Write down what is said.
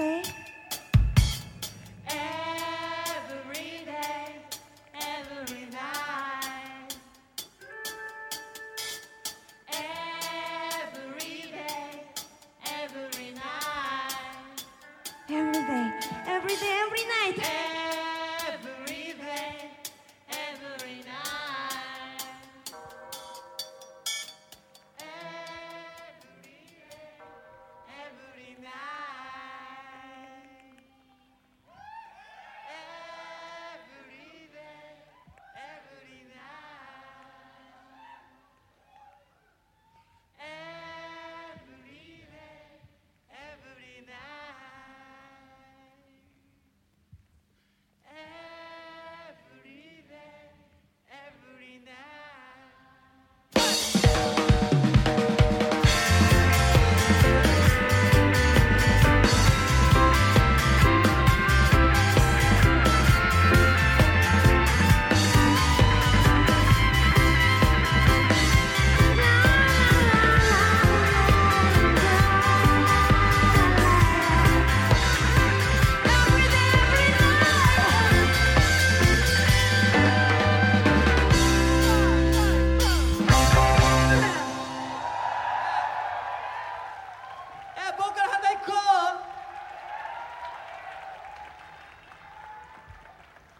say?